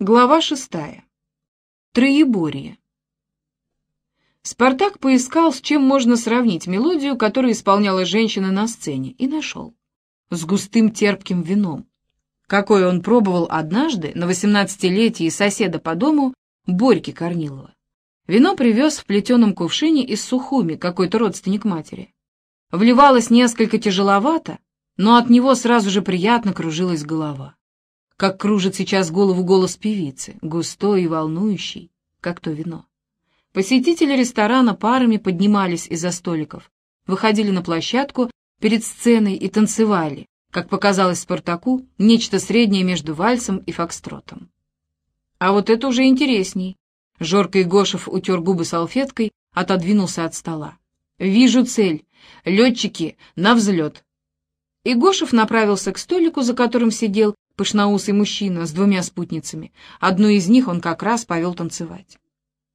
Глава шестая. Троеборье. Спартак поискал, с чем можно сравнить мелодию, которую исполняла женщина на сцене, и нашел. С густым терпким вином. Какое он пробовал однажды на восемнадцатилетии соседа по дому Борьки Корнилова. Вино привез в плетеном кувшине из Сухуми, какой-то родственник матери. Вливалось несколько тяжеловато, но от него сразу же приятно кружилась голова как кружит сейчас голову голос певицы, густой и волнующий, как то вино. Посетители ресторана парами поднимались из-за столиков, выходили на площадку перед сценой и танцевали, как показалось Спартаку, нечто среднее между вальсом и фокстротом. А вот это уже интересней. Жорко Игошев утер губы салфеткой, отодвинулся от стола. «Вижу цель. Летчики, на взлет!» Игошев направился к столику, за которым сидел, пышноусый мужчина с двумя спутницами. Одну из них он как раз повел танцевать.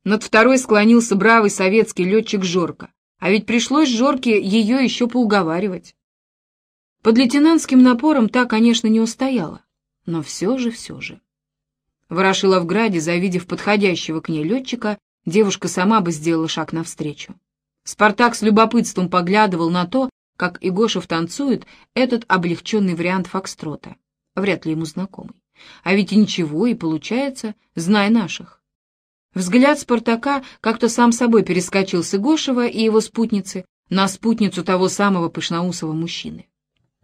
Над второй склонился бравый советский летчик Жорка, а ведь пришлось Жорке ее еще поуговаривать. Под лейтенантским напором та, конечно, не устояла, но все же, все же. В Ворошиловграде, завидев подходящего к ней летчика, девушка сама бы сделала шаг навстречу. Спартак с любопытством поглядывал на то, как Игошев танцует этот облегченный вариант фокстрота вряд ли ему знакомый. А ведь и ничего, и получается, знай наших. Взгляд Спартака как-то сам собой перескочил с Игошева и его спутницы на спутницу того самого пышноусого мужчины.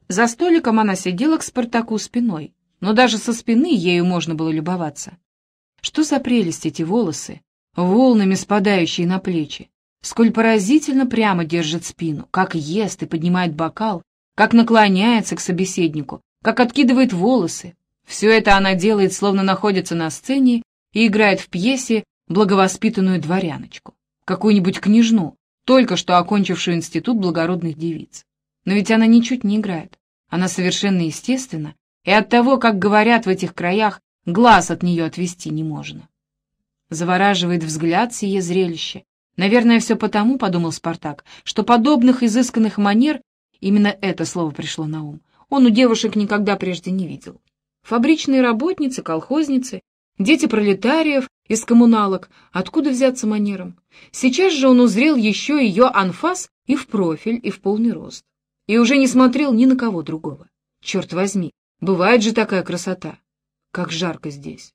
За столиком она сидела к Спартаку спиной, но даже со спины ею можно было любоваться. Что за прелесть эти волосы, волнами спадающие на плечи, сколь поразительно прямо держит спину, как ест и поднимает бокал, как наклоняется к собеседнику, как откидывает волосы. Все это она делает, словно находится на сцене и играет в пьесе благовоспитанную дворяночку, какую-нибудь княжну, только что окончившую институт благородных девиц. Но ведь она ничуть не играет. Она совершенно естественна, и от того, как говорят в этих краях, глаз от нее отвести не можно. Завораживает взгляд сие зрелище. Наверное, все потому, — подумал Спартак, — что подобных изысканных манер, именно это слово пришло на ум, он у девушек никогда прежде не видел. Фабричные работницы, колхозницы, дети пролетариев из коммуналок, откуда взяться манерам? Сейчас же он узрел еще ее анфас и в профиль, и в полный рост. И уже не смотрел ни на кого другого. Черт возьми, бывает же такая красота. Как жарко здесь.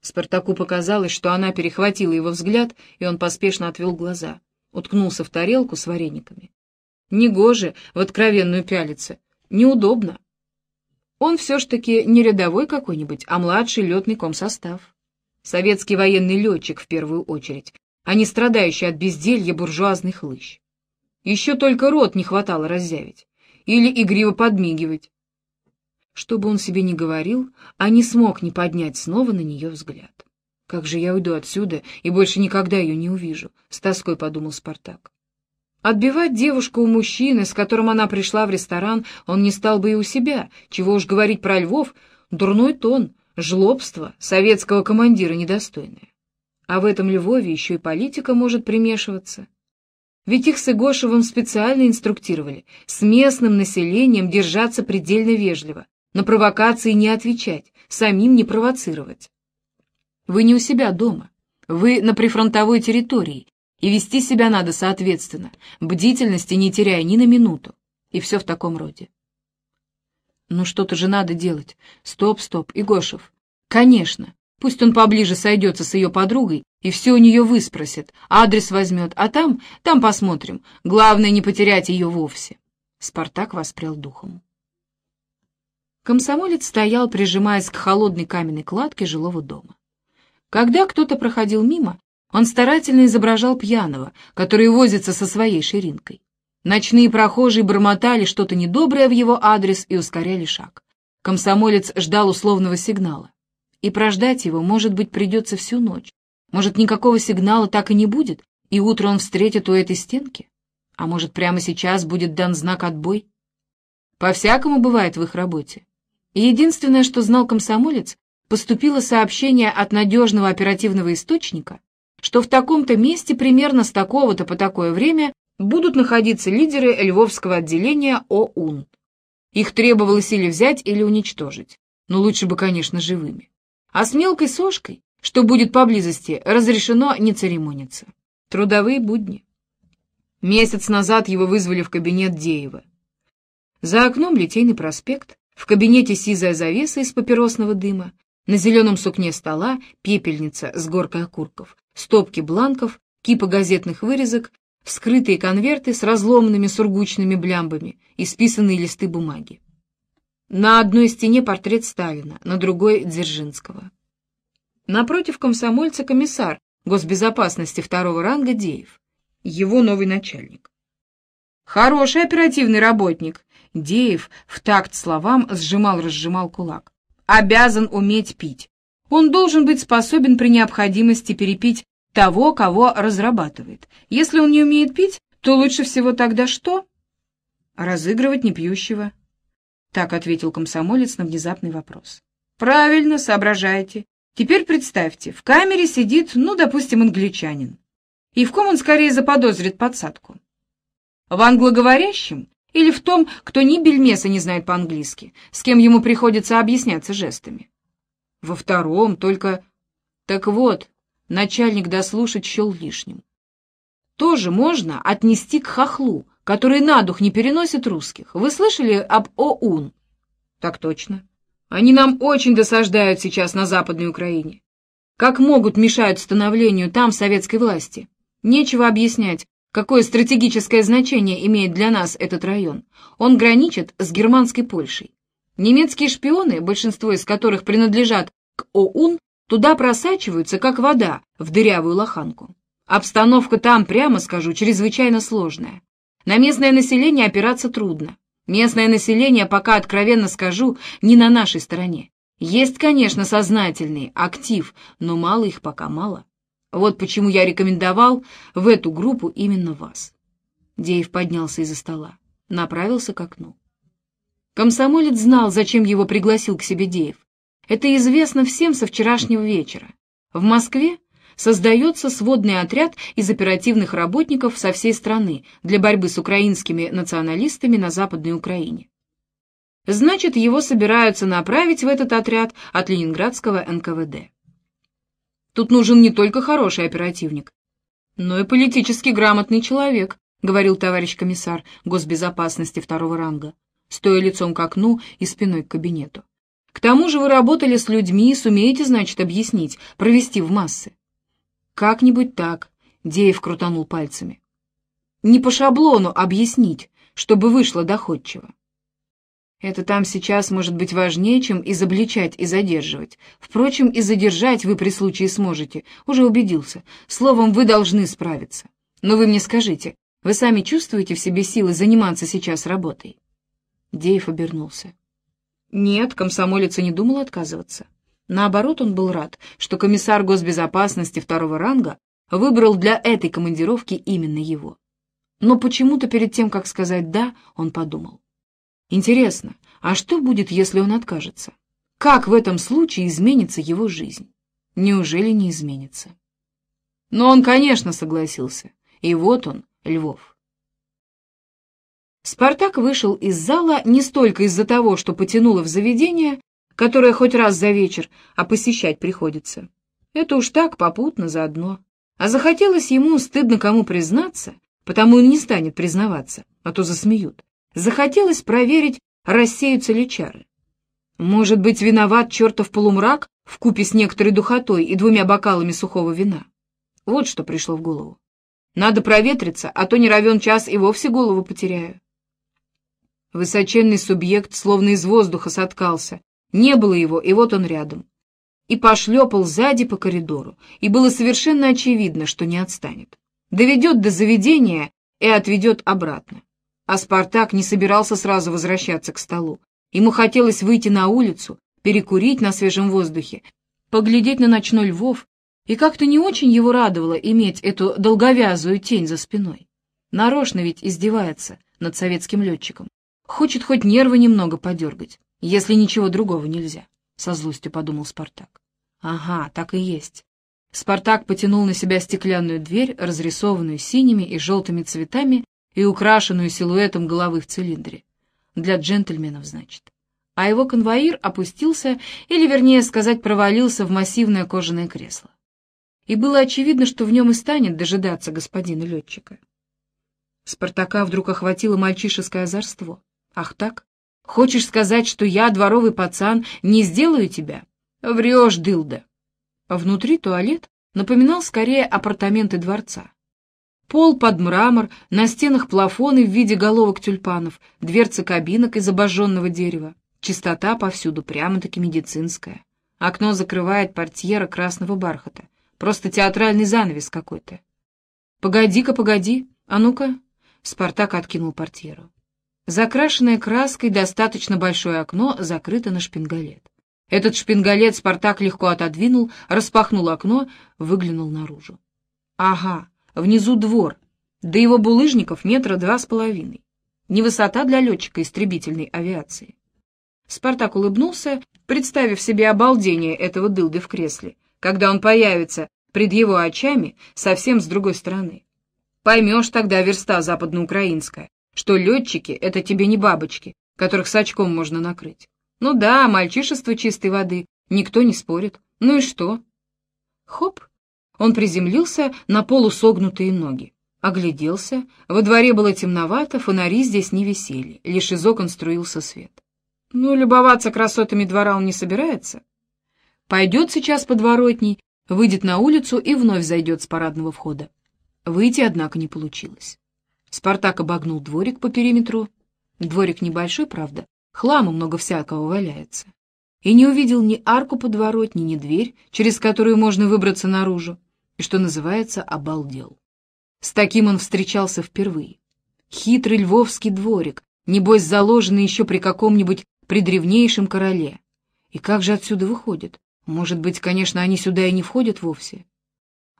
Спартаку показалось, что она перехватила его взгляд, и он поспешно отвел глаза, уткнулся в тарелку с варениками. Негоже в откровенную пялиться, Неудобно. Он все ж таки не рядовой какой-нибудь, а младший летный комсостав. Советский военный летчик в первую очередь, а не страдающий от безделья буржуазный хлыщ. Еще только рот не хватало раззявить или игриво подмигивать. Что бы он себе ни говорил, а не смог не поднять снова на нее взгляд. «Как же я уйду отсюда и больше никогда ее не увижу?» — с тоской подумал Спартак. Отбивать девушку у мужчины, с которым она пришла в ресторан, он не стал бы и у себя. Чего уж говорить про Львов, дурной тон, жлобство, советского командира недостойное. А в этом Львове еще и политика может примешиваться. Ведь их с Игошевым специально инструктировали с местным населением держаться предельно вежливо, на провокации не отвечать, самим не провоцировать. Вы не у себя дома, вы на прифронтовой территории, и вести себя надо соответственно, бдительности не теряя ни на минуту. И все в таком роде. Ну что-то же надо делать. Стоп, стоп, Игошев. Конечно. Пусть он поближе сойдется с ее подругой и все у нее выспросит, адрес возьмет, а там, там посмотрим. Главное, не потерять ее вовсе. Спартак воспрял духом. Комсомолец стоял, прижимаясь к холодной каменной кладке жилого дома. Когда кто-то проходил мимо, он старательно изображал пьяного, который возится со своей ширинкой. Ночные прохожие бормотали что-то недоброе в его адрес и ускоряли шаг. Комсомолец ждал условного сигнала. И прождать его, может быть, придется всю ночь. Может, никакого сигнала так и не будет, и утро он встретит у этой стенки? А может, прямо сейчас будет дан знак «отбой»? По-всякому бывает в их работе. И единственное, что знал комсомолец, поступило сообщение от надежного оперативного источника, что в таком-то месте примерно с такого-то по такое время будут находиться лидеры Львовского отделения ОУН. Их требовалось или взять, или уничтожить, но лучше бы, конечно, живыми. А с мелкой сошкой, что будет поблизости, разрешено не церемониться. Трудовые будни. Месяц назад его вызвали в кабинет Деева. За окном Литейный проспект, в кабинете сизая завеса из папиросного дыма, на зеленом сукне стола пепельница с горкой окурков, стопки бланков, кипа газетных вырезок, вскрытые конверты с разломанными сургучными блямбами и списанные листы бумаги. На одной стене портрет Сталина, на другой — Дзержинского. Напротив комсомольца комиссар госбезопасности второго ранга Деев, его новый начальник. Хороший оперативный работник. Деев в такт словам сжимал-разжимал кулак. Обязан уметь пить. Он должен быть способен при необходимости перепить того, кого разрабатывает. Если он не умеет пить, то лучше всего тогда что? Разыгрывать непьющего. Так ответил комсомолец на внезапный вопрос. Правильно, соображаете. Теперь представьте, в камере сидит, ну, допустим, англичанин. И в ком он скорее заподозрит подсадку? В англоговорящем или в том, кто ни бельмеса не знает по-английски, с кем ему приходится объясняться жестами? Во втором только... Так вот, начальник дослушать счел лишним. Тоже можно отнести к хохлу, который на дух не переносит русских. Вы слышали об ОУН? Так точно. Они нам очень досаждают сейчас на Западной Украине. Как могут мешают становлению там советской власти? Нечего объяснять, какое стратегическое значение имеет для нас этот район. Он граничит с германской Польшей. Немецкие шпионы, большинство из которых принадлежат к ОУН, туда просачиваются, как вода, в дырявую лоханку. Обстановка там, прямо скажу, чрезвычайно сложная. На местное население опираться трудно. Местное население, пока откровенно скажу, не на нашей стороне. Есть, конечно, сознательный актив, но мало их пока мало. Вот почему я рекомендовал в эту группу именно вас. Деев поднялся из-за стола, направился к окну. Комсомолец знал, зачем его пригласил к себе Деев. Это известно всем со вчерашнего вечера. В Москве создается сводный отряд из оперативных работников со всей страны для борьбы с украинскими националистами на Западной Украине. Значит, его собираются направить в этот отряд от ленинградского НКВД. Тут нужен не только хороший оперативник, но и политически грамотный человек, говорил товарищ комиссар госбезопасности второго ранга, стоя лицом к окну и спиной к кабинету. К тому же вы работали с людьми и сумеете, значит, объяснить, провести в массы. Как-нибудь так, Деев крутанул пальцами. Не по шаблону объяснить, чтобы вышло доходчиво. Это там сейчас может быть важнее, чем изобличать и задерживать. Впрочем, и задержать вы при случае сможете. Уже убедился. Словом, вы должны справиться. Но вы мне скажите, вы сами чувствуете в себе силы заниматься сейчас работой?» Деев обернулся. Нет, комсомолец не думал отказываться. Наоборот, он был рад, что комиссар госбезопасности второго ранга выбрал для этой командировки именно его. Но почему-то перед тем, как сказать «да», он подумал. Интересно, а что будет, если он откажется? Как в этом случае изменится его жизнь? Неужели не изменится? Но он, конечно, согласился. И вот он, Львов. Спартак вышел из зала не столько из-за того, что потянуло в заведение, которое хоть раз за вечер, а посещать приходится. Это уж так, попутно, заодно. А захотелось ему, стыдно кому признаться, потому и не станет признаваться, а то засмеют. Захотелось проверить, рассеются ли чары. Может быть, виноват чертов полумрак в купе с некоторой духотой и двумя бокалами сухого вина? Вот что пришло в голову. Надо проветриться, а то не равен час и вовсе голову потеряю. Высоченный субъект словно из воздуха соткался. Не было его, и вот он рядом. И пошлепал сзади по коридору, и было совершенно очевидно, что не отстанет. Доведет до заведения и отведет обратно. А Спартак не собирался сразу возвращаться к столу. Ему хотелось выйти на улицу, перекурить на свежем воздухе, поглядеть на ночной Львов, и как-то не очень его радовало иметь эту долговязую тень за спиной. Нарочно ведь издевается над советским летчиком. Хочет хоть нервы немного подергать, если ничего другого нельзя, — со злостью подумал Спартак. Ага, так и есть. Спартак потянул на себя стеклянную дверь, разрисованную синими и желтыми цветами и украшенную силуэтом головы в цилиндре. Для джентльменов, значит. а его конвоир опустился, или, вернее сказать, провалился в массивное кожаное кресло. И было очевидно, что в нем и станет дожидаться господина летчика. Спартака вдруг охватило мальчишеское озорство. «Ах так? Хочешь сказать, что я, дворовый пацан, не сделаю тебя? Врешь, дылда!» Внутри туалет напоминал скорее апартаменты дворца. Пол под мрамор, на стенах плафоны в виде головок тюльпанов, дверцы кабинок из обожженного дерева. Чистота повсюду, прямо-таки медицинская. Окно закрывает портьера красного бархата. Просто театральный занавес какой-то. «Погоди-ка, погоди, а ну-ка!» Спартак откинул портьеру. Закрашенное краской достаточно большое окно закрыто на шпингалет. Этот шпингалет Спартак легко отодвинул, распахнул окно, выглянул наружу. Ага, внизу двор, до его булыжников метра два с половиной. Не высота для летчика истребительной авиации. Спартак улыбнулся, представив себе обалдение этого дылды в кресле, когда он появится пред его очами совсем с другой стороны. Поймешь тогда, верста западноукраинская, что летчики — это тебе не бабочки, которых с очком можно накрыть. Ну да, мальчишество чистой воды, никто не спорит. Ну и что? Хоп! Он приземлился на полусогнутые ноги. Огляделся. Во дворе было темновато, фонари здесь не висели, лишь из окон струился свет. Ну, любоваться красотами двора он не собирается. Пойдет сейчас подворотней, выйдет на улицу и вновь зайдет с парадного входа. Выйти, однако, не получилось. Спартак обогнул дворик по периметру. Дворик небольшой, правда, хлама много всякого валяется. И не увидел ни арку подворотни, ни дверь, через которую можно выбраться наружу, и, что называется, обалдел. С таким он встречался впервые. Хитрый львовский дворик, небось заложенный еще при каком-нибудь предревнейшем короле. И как же отсюда выходит? Может быть, конечно, они сюда и не входят вовсе?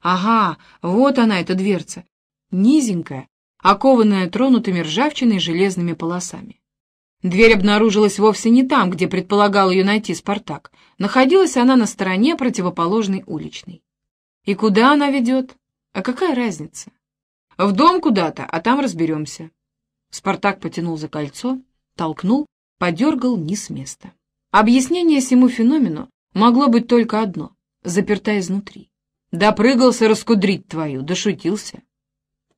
Ага, вот она, эта дверца. Низенькая, окованная тронутыми ржавчиной железными полосами. Дверь обнаружилась вовсе не там, где предполагал ее найти Спартак. Находилась она на стороне противоположной уличной. И куда она ведет? А какая разница? В дом куда-то, а там разберемся. Спартак потянул за кольцо, толкнул, подергал не с места. Объяснение всему феномену могло быть только одно — заперта изнутри. Допрыгался раскудрить твою, дошутился.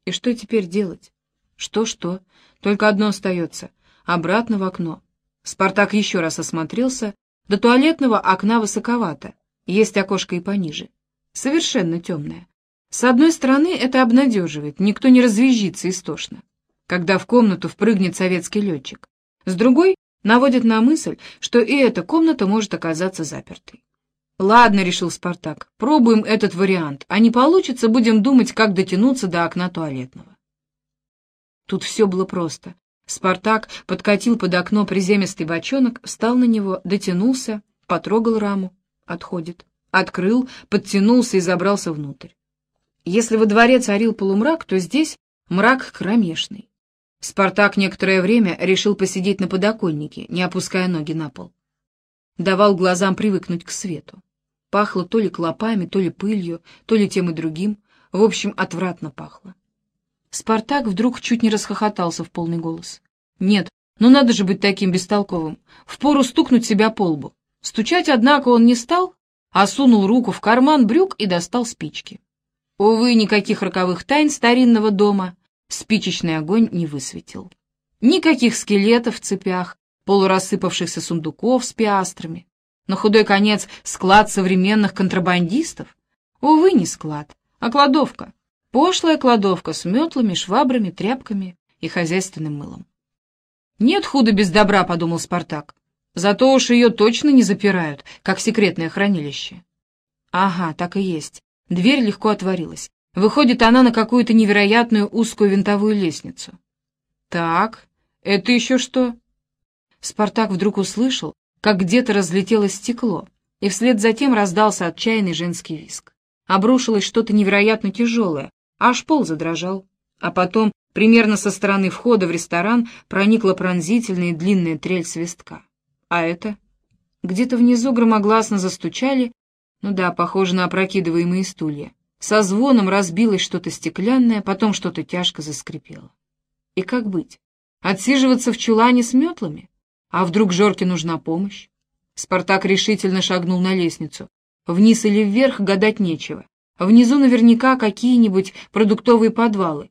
И что теперь делать? Что-что? Только одно остается — обратно в окно. Спартак еще раз осмотрелся. До туалетного окна высоковато, есть окошко и пониже. Совершенно темное. С одной стороны, это обнадеживает, никто не развизжится истошно, когда в комнату впрыгнет советский летчик. С другой, наводит на мысль, что и эта комната может оказаться запертой. «Ладно», — решил Спартак, — «пробуем этот вариант, а не получится, будем думать, как дотянуться до окна туалетного». Тут все было просто. Спартак подкатил под окно приземистый бочонок, встал на него, дотянулся, потрогал раму, отходит, открыл, подтянулся и забрался внутрь. Если во дворе царил полумрак, то здесь мрак кромешный. Спартак некоторое время решил посидеть на подоконнике, не опуская ноги на пол. Давал глазам привыкнуть к свету. Пахло то ли клопами, то ли пылью, то ли тем и другим. В общем, отвратно пахло. Спартак вдруг чуть не расхохотался в полный голос. Нет, ну надо же быть таким бестолковым. Впору стукнуть себя по лбу. Стучать, однако, он не стал, а сунул руку в карман брюк и достал спички. Увы, никаких роковых тайн старинного дома спичечный огонь не высветил. Никаких скелетов в цепях, полурассыпавшихся сундуков с пиастрами, на худой конец склад современных контрабандистов? Увы, не склад, а кладовка. Пошлая кладовка с метлами, швабрами, тряпками и хозяйственным мылом. «Нет худа без добра», — подумал Спартак. «Зато уж ее точно не запирают, как секретное хранилище». Ага, так и есть. Дверь легко отворилась. Выходит она на какую-то невероятную узкую винтовую лестницу. Так, это еще что? Спартак вдруг услышал, как где-то разлетелось стекло, и вслед за тем раздался отчаянный женский виск. Обрушилось что-то невероятно тяжелое, аж пол задрожал. А потом, примерно со стороны входа в ресторан, проникла пронзительная длинная трель свистка. А это? Где-то внизу громогласно застучали, ну да, похоже на опрокидываемые стулья. Со звоном разбилось что-то стеклянное, потом что-то тяжко заскрипело. И как быть? Отсиживаться в чулане с метлами? А вдруг Жорке нужна помощь? Спартак решительно шагнул на лестницу. Вниз или вверх гадать нечего. Внизу наверняка какие-нибудь продуктовые подвалы.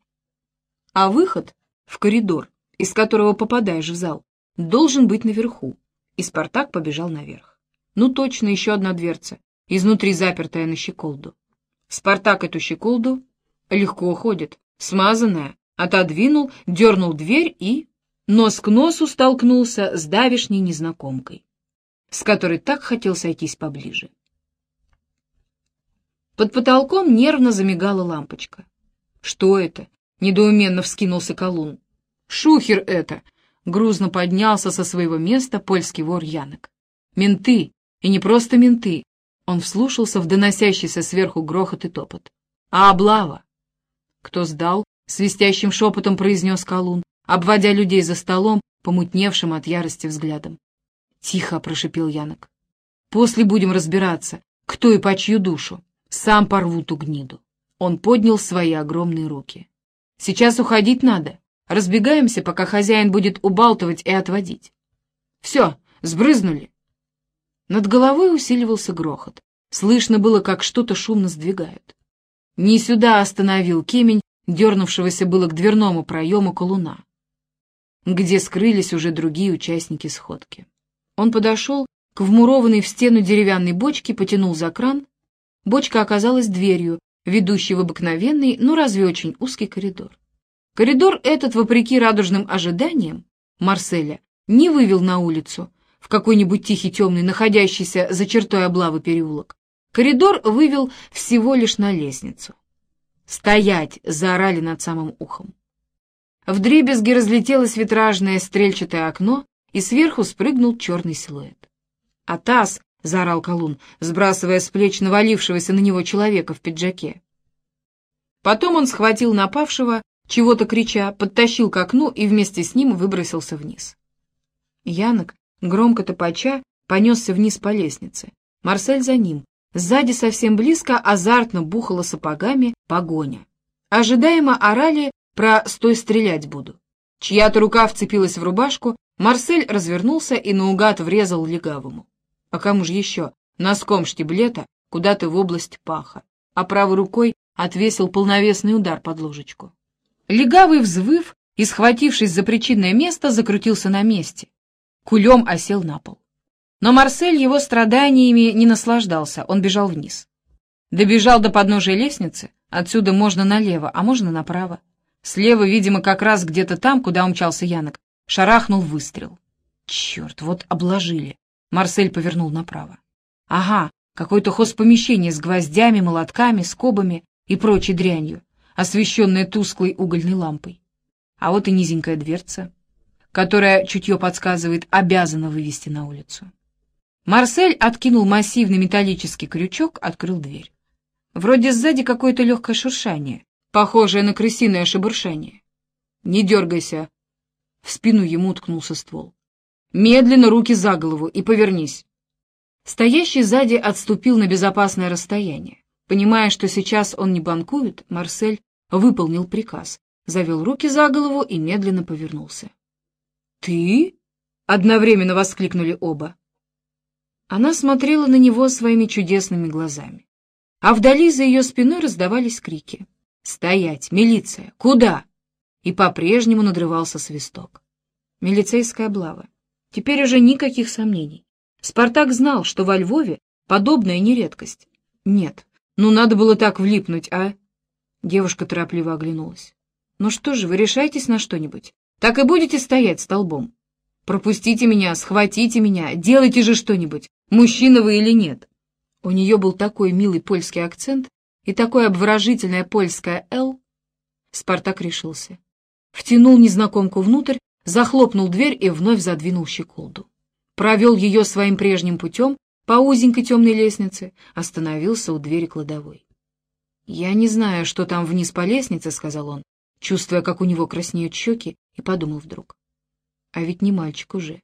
А выход в коридор, из которого попадаешь в зал, должен быть наверху. И Спартак побежал наверх. Ну точно, еще одна дверца, изнутри запертая на щеколду. Спартак эту щеколду легко ходит, смазанная, отодвинул, дернул дверь и нос к носу столкнулся с давишней незнакомкой, с которой так хотел сойтись поближе. Под потолком нервно замигала лампочка. «Что это?» — недоуменно вскинулся колун. «Шухер это!» — грузно поднялся со своего места польский вор Янок. «Менты! И не просто менты!» Он вслушался в доносящийся сверху грохот и топот. «А облава?» «Кто сдал?» — свистящим шепотом произнес колун, обводя людей за столом, помутневшим от ярости взглядом. «Тихо!» — прошипел Янок. «После будем разбираться, кто и по чью душу. Сам порву ту гниду». Он поднял свои огромные руки. «Сейчас уходить надо. Разбегаемся, пока хозяин будет убалтывать и отводить. Все, сбрызнули». Над головой усиливался грохот. Слышно было, как что-то шумно сдвигают. Не сюда остановил Кемень, дернувшегося было к дверному проему колуна, где скрылись уже другие участники сходки. Он подошел к вмурованной в стену деревянной бочке, потянул за кран. Бочка оказалась дверью, ведущей в обыкновенный, но разве очень узкий коридор. Коридор этот, вопреки радужным ожиданиям, Марселя не вывел на улицу, в какой-нибудь тихий темный, находящийся за чертой облавы переулок. Коридор вывел всего лишь на лестницу. «Стоять!» — заорали над самым ухом. В дребезги разлетелось витражное стрельчатое окно, и сверху спрыгнул черный силуэт. «Атас!» — заорал колун, сбрасывая с плеч навалившегося на него человека в пиджаке. Потом он схватил напавшего, чего-то крича, подтащил к окну и вместе с ним выбросился вниз. Янок, громко топача, понесся вниз по лестнице. Марсель за ним. Сзади совсем близко азартно бухала сапогами погоня. Ожидаемо орали про «стой, стрелять буду». Чья-то рука вцепилась в рубашку, Марсель развернулся и наугад врезал легавому. А кому же еще? Носком штиблета куда-то в область паха, а правой рукой отвесил полновесный удар под ложечку. Легавый, взвыв и схватившись за причинное место, закрутился на месте. Кулем осел на пол. Но Марсель его страданиями не наслаждался, он бежал вниз. Добежал до подножия лестницы, отсюда можно налево, а можно направо. Слева, видимо, как раз где-то там, куда умчался Янок, шарахнул выстрел. Черт, вот обложили. Марсель повернул направо. Ага, какое-то хозпомещение с гвоздями, молотками, скобами и прочей дрянью, освещенное тусклой угольной лампой. А вот и низенькая дверца которая, чутье подсказывает, обязана вывести на улицу. Марсель откинул массивный металлический крючок, открыл дверь. Вроде сзади какое-то легкое шуршание, похожее на крысиное шебуршание. «Не дергайся!» В спину ему уткнулся ствол. «Медленно руки за голову и повернись!» Стоящий сзади отступил на безопасное расстояние. Понимая, что сейчас он не банкует, Марсель выполнил приказ, завел руки за голову и медленно повернулся. «Ты?» — одновременно воскликнули оба. Она смотрела на него своими чудесными глазами. А вдали за ее спиной раздавались крики. «Стоять! Милиция! Куда?» И по-прежнему надрывался свисток. Милицейская облава. Теперь уже никаких сомнений. Спартак знал, что во Львове подобная не редкость. Нет, ну надо было так влипнуть, а? Девушка торопливо оглянулась. Ну что же, вы решаетесь на что-нибудь? Так и будете стоять столбом. Пропустите меня, схватите меня, делайте же что-нибудь, мужчина вы или нет. У нее был такой милый польский акцент и такое обворожительное польское «Л». Спартак решился. Втянул незнакомку внутрь, захлопнул дверь и вновь задвинул щеколду. Провел ее своим прежним путем по узенькой темной лестнице, остановился у двери кладовой. «Я не знаю, что там вниз по лестнице», — сказал он, чувствуя, как у него краснеют щеки, и подумал вдруг. А ведь не мальчик уже.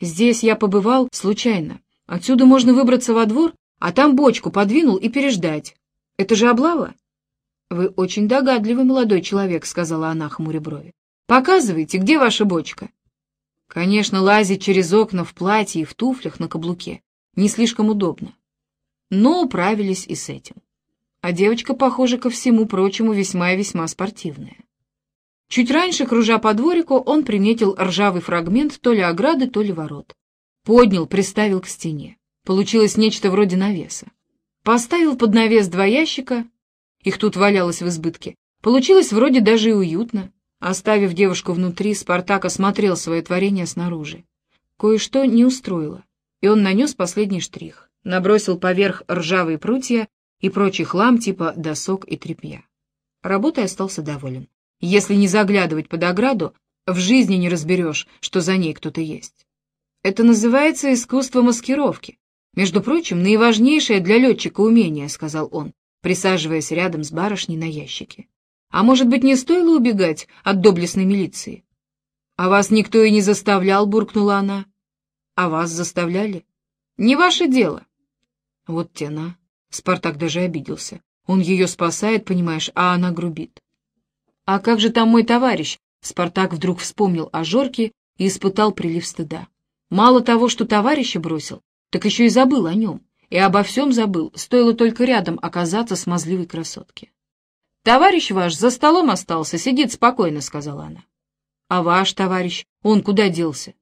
Здесь я побывал случайно. Отсюда можно выбраться во двор, а там бочку подвинул и переждать. Это же облава? Вы очень догадливый молодой человек, сказала она, хмуря брови. Показывайте, где ваша бочка? Конечно, лазить через окна в платье и в туфлях на каблуке не слишком удобно. Но управились и с этим. А девочка, похоже, ко всему прочему весьма и весьма спортивная. Чуть раньше, кружа по дворику, он приметил ржавый фрагмент то ли ограды, то ли ворот. Поднял, приставил к стене. Получилось нечто вроде навеса. Поставил под навес два ящика, их тут валялось в избытке. Получилось вроде даже и уютно. Оставив девушку внутри, Спартак осмотрел свое творение снаружи. Кое-что не устроило, и он нанес последний штрих. Набросил поверх ржавые прутья и прочий хлам типа досок и тряпья. Работой остался доволен. Если не заглядывать под ограду, в жизни не разберешь, что за ней кто-то есть. Это называется искусство маскировки. Между прочим, наиважнейшее для летчика умение, — сказал он, присаживаясь рядом с барышней на ящике. А может быть, не стоило убегать от доблестной милиции? — А вас никто и не заставлял, — буркнула она. — А вас заставляли? — Не ваше дело. Вот тена. Спартак даже обиделся. Он ее спасает, понимаешь, а она грубит. — А как же там мой товарищ? Спартак вдруг вспомнил о Жорке и испытал прилив стыда. Мало того, что товарища бросил, так еще и забыл о нем, и обо всем забыл, стоило только рядом оказаться смазливой красотке. «Товарищ ваш за столом остался, сидит спокойно», — сказала она. «А ваш товарищ, он куда делся?»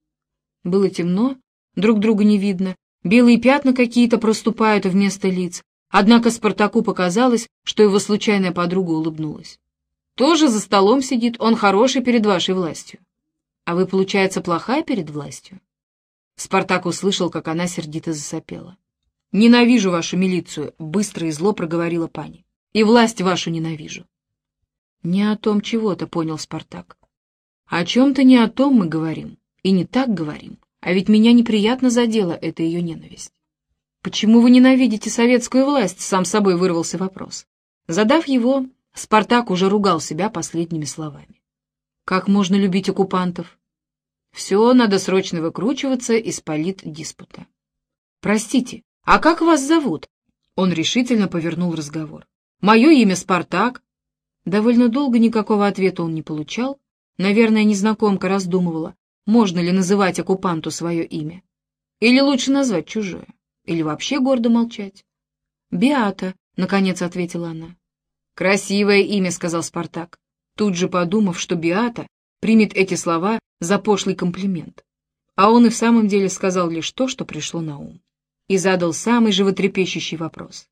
Было темно, друг друга не видно, белые пятна какие-то проступают вместо лиц, однако Спартаку показалось, что его случайная подруга улыбнулась. «Тоже за столом сидит, он хороший перед вашей властью. А вы, получается, плохая перед властью?» Спартак услышал, как она сердито засопела. «Ненавижу вашу милицию», — быстро и зло проговорила пани. «И власть вашу ненавижу». «Не о том чего-то», — понял Спартак. «О чем-то не о том мы говорим, и не так говорим, а ведь меня неприятно задела эта ее ненависть». «Почему вы ненавидите советскую власть?» — сам собой вырвался вопрос. Задав его, Спартак уже ругал себя последними словами. «Как можно любить оккупантов? Все, надо срочно выкручиваться из политдиспута. «Простите, а как вас зовут?» Он решительно повернул разговор. «Мое имя Спартак». Довольно долго никакого ответа он не получал. Наверное, незнакомка раздумывала, можно ли называть оккупанту свое имя. Или лучше назвать чужое. Или вообще гордо молчать. «Беата», — наконец ответила она. «Красивое имя», — сказал Спартак, тут же подумав, что Беата примет эти слова за пошлый комплимент. А он и в самом деле сказал лишь то, что пришло на ум. И задал самый животрепещущий вопрос.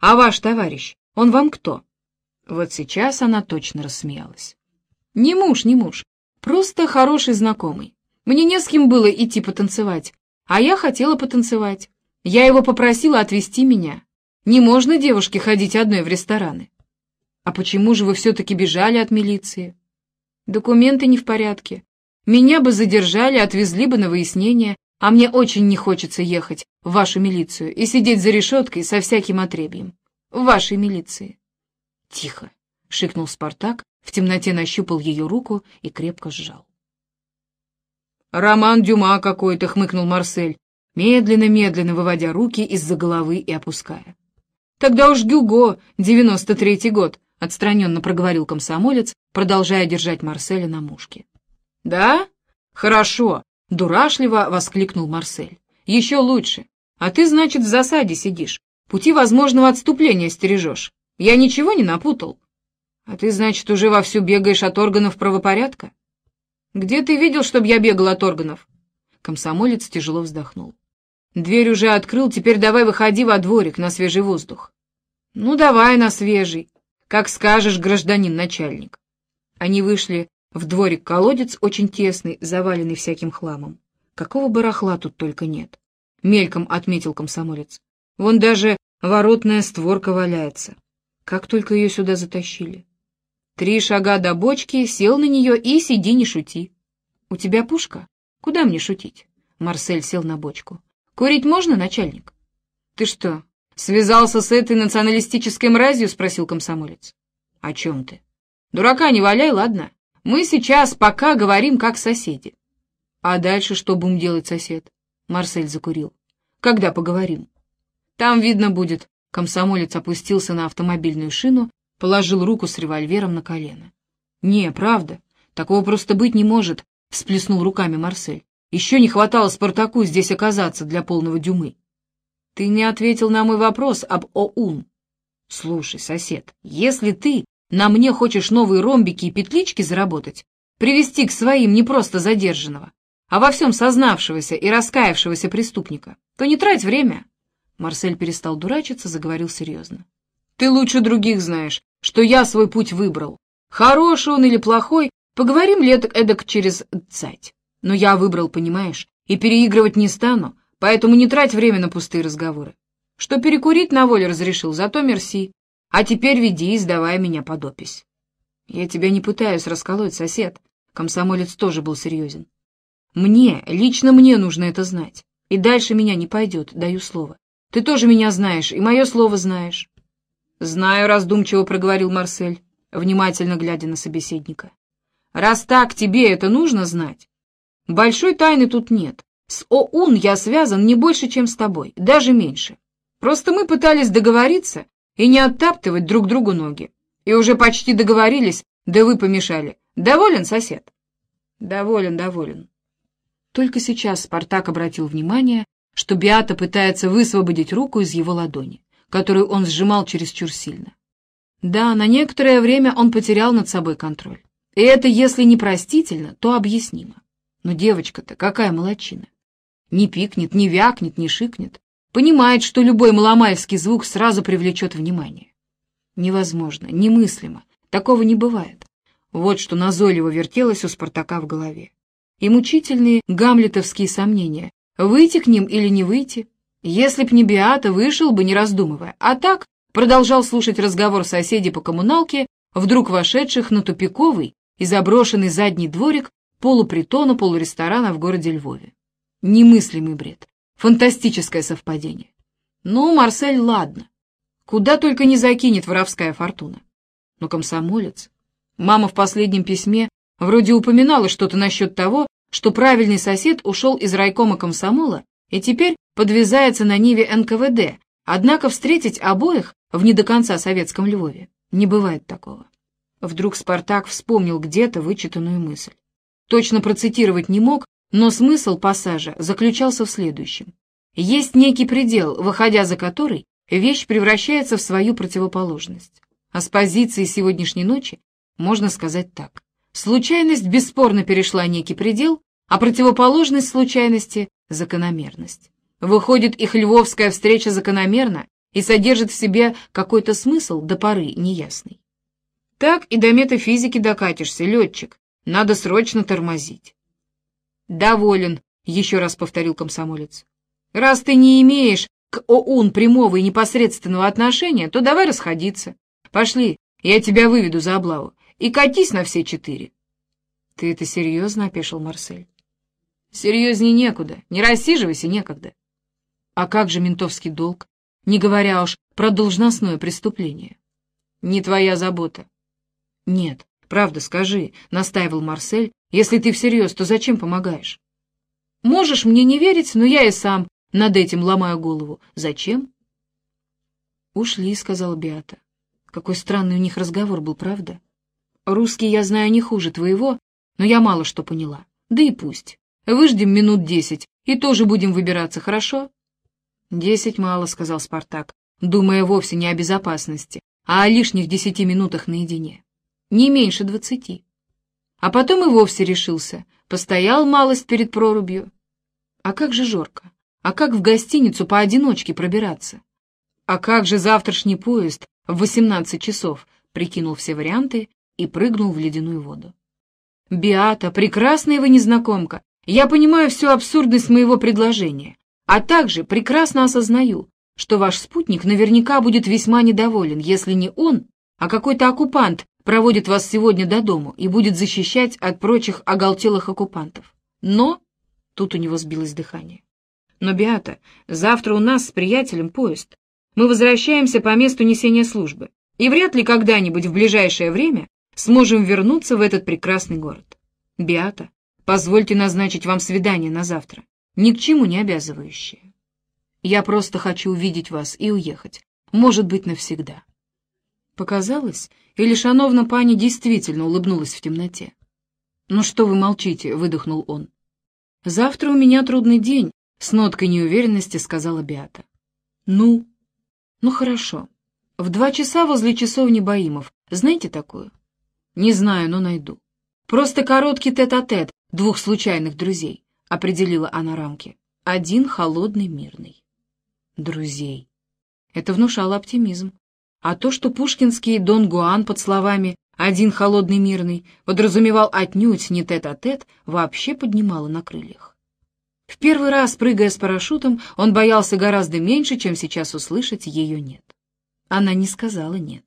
«А ваш товарищ, он вам кто?» Вот сейчас она точно рассмеялась. «Не муж, не муж, просто хороший знакомый. Мне не с кем было идти потанцевать, а я хотела потанцевать. Я его попросила отвезти меня. Не можно девушке ходить одной в рестораны. А почему же вы все-таки бежали от милиции? Документы не в порядке. Меня бы задержали, отвезли бы на выяснение, а мне очень не хочется ехать в вашу милицию и сидеть за решеткой со всяким отребьем. В вашей милиции. Тихо, — шикнул Спартак, в темноте нащупал ее руку и крепко сжал. «Роман Дюма какой-то», — хмыкнул Марсель, медленно-медленно выводя руки из-за головы и опуская. «Тогда уж Гюго, девяносто третий год», — отстраненно проговорил комсомолец, продолжая держать Марселя на мушке. «Да? Хорошо!» — дурашливо воскликнул Марсель. «Еще лучше. А ты, значит, в засаде сидишь. Пути возможного отступления стережешь. Я ничего не напутал. А ты, значит, уже вовсю бегаешь от органов правопорядка? Где ты видел, чтобы я бегал от органов?» Комсомолец тяжело вздохнул. «Дверь уже открыл, теперь давай выходи во дворик на свежий воздух». «Ну, давай на свежий. Как скажешь, гражданин начальник». Они вышли в дворик-колодец, очень тесный, заваленный всяким хламом. Какого барахла тут только нет. Мельком отметил комсомолец. Вон даже воротная створка валяется. Как только ее сюда затащили. Три шага до бочки, сел на нее и сиди, не шути. У тебя пушка? Куда мне шутить? Марсель сел на бочку. Курить можно, начальник? Ты что, связался с этой националистической мразью? Спросил комсомолец. О чем ты? Дурака не валяй, ладно? Мы сейчас пока говорим как соседи. А дальше что будем делать, сосед? Марсель закурил. Когда поговорим? Там видно будет. Комсомолец опустился на автомобильную шину, положил руку с револьвером на колено. Не, правда, такого просто быть не может. всплеснул руками Марсель. «Еще не хватало Спартаку здесь оказаться для полного дюмы». «Ты не ответил на мой вопрос об ОУН». «Слушай, сосед, если ты на мне хочешь новые ромбики и петлички заработать, привести к своим не просто задержанного, а во всем сознавшегося и раскаявшегося преступника, то не трать время». Марсель перестал дурачиться, заговорил серьезно. «Ты лучше других знаешь, что я свой путь выбрал. Хороший он или плохой, поговорим леток эдак через цать. Но я выбрал, понимаешь, и переигрывать не стану, поэтому не трать время на пустые разговоры. Что перекурить на воле разрешил, зато мерси. А теперь веди и сдавай меня под опись. Я тебя не пытаюсь расколоть, сосед. Комсомолец тоже был серьезен. Мне, лично мне нужно это знать. И дальше меня не пойдет, даю слово. Ты тоже меня знаешь, и мое слово знаешь. «Знаю», — раздумчиво проговорил Марсель, внимательно глядя на собеседника. «Раз так, тебе это нужно знать. Большой тайны тут нет. С ОУН я связан не больше, чем с тобой, даже меньше. Просто мы пытались договориться и не оттаптывать друг другу ноги. И уже почти договорились, да вы помешали. Доволен, сосед?» «Доволен, доволен». Только сейчас Спартак обратил внимание, что Биата пытается высвободить руку из его ладони которую он сжимал чересчур сильно. Да, на некоторое время он потерял над собой контроль. И это, если не простительно, то объяснимо. Но девочка-то какая молочина. Не пикнет, не вякнет, не шикнет. Понимает, что любой маломальский звук сразу привлечет внимание. Невозможно, немыслимо. Такого не бывает. Вот что назойливо вертелось у Спартака в голове. И мучительные гамлетовские сомнения, выйти к ним или не выйти, если б не Биата, вышел бы, не раздумывая. А так продолжал слушать разговор соседей по коммуналке, вдруг вошедших на тупиковый и заброшенный задний дворик полупритона, полуресторана в городе Львове. Немыслимый бред. Фантастическое совпадение. Ну, Марсель, ладно. Куда только не закинет воровская фортуна. Но комсомолец. Мама в последнем письме вроде упоминала что-то насчет того, что правильный сосед ушел из райкома комсомола и теперь подвязается на Ниве НКВД, однако встретить обоих в не до конца советском Львове не бывает такого. Вдруг Спартак вспомнил где-то вычитанную мысль. Точно процитировать не мог, но смысл пассажа заключался в следующем. Есть некий предел, выходя за который, вещь превращается в свою противоположность. А с позиции сегодняшней ночи можно сказать так. Случайность бесспорно перешла некий предел, а противоположность случайности — закономерность. Выходит, их львовская встреча закономерна и содержит в себе какой-то смысл до поры неясный. Так и до метафизики докатишься, летчик. Надо срочно тормозить. «Доволен», — еще раз повторил комсомолец. «Раз ты не имеешь к ОУН прямого и непосредственного отношения, то давай расходиться. Пошли, я тебя выведу за облаву. И катись на все четыре». «Ты это серьезно?» — опешил Марсель. «Серьезней некуда. Не рассиживайся некогда». А как же ментовский долг, не говоря уж про должностное преступление? Не твоя забота. Нет, правда, скажи, — настаивал Марсель, — если ты всерьез, то зачем помогаешь? Можешь мне не верить, но я и сам над этим ломаю голову. Зачем? Ушли, — сказала Биата. Какой странный у них разговор был, правда? Русский я знаю не хуже твоего, но я мало что поняла. Да и пусть. Выждем минут десять и тоже будем выбираться, хорошо? «Десять мало», — сказал Спартак, думая вовсе не о безопасности, а о лишних десяти минутах наедине. Не меньше двадцати. А потом и вовсе решился, постоял малость перед прорубью. А как же Жорка? А как в гостиницу поодиночке пробираться? А как же завтрашний поезд в восемнадцать часов? Прикинул все варианты и прыгнул в ледяную воду. «Биата, прекрасная вы незнакомка. Я понимаю всю абсурдность моего предложения. А также прекрасно осознаю, что ваш спутник наверняка будет весьма недоволен, если не он, а какой-то оккупант проводит вас сегодня до дому и будет защищать от прочих оголтелых оккупантов. Но... Тут у него сбилось дыхание. Но, Биата, завтра у нас с приятелем поезд. Мы возвращаемся по месту несения службы, и вряд ли когда-нибудь в ближайшее время сможем вернуться в этот прекрасный город. Биата, позвольте назначить вам свидание на завтра ни к чему не обязывающее. Я просто хочу увидеть вас и уехать, может быть, навсегда. Показалось, или шановна пани действительно улыбнулась в темноте? «Ну что вы молчите?» — выдохнул он. «Завтра у меня трудный день», — с ноткой неуверенности сказала Беата. «Ну?» «Ну хорошо. В два часа возле часовни Баимов. Знаете такую?» «Не знаю, но найду. Просто короткий тет-а-тет -тет двух случайных друзей», — определила она рамки. «Один холодный, мирный». «Друзей». Это внушало оптимизм. А то, что пушкинский Дон Гуан под словами «один холодный мирный» подразумевал отнюдь не тет-а-тет, -тет, вообще поднимало на крыльях. В первый раз, прыгая с парашютом, он боялся гораздо меньше, чем сейчас услышать ее «нет». Она не сказала «нет».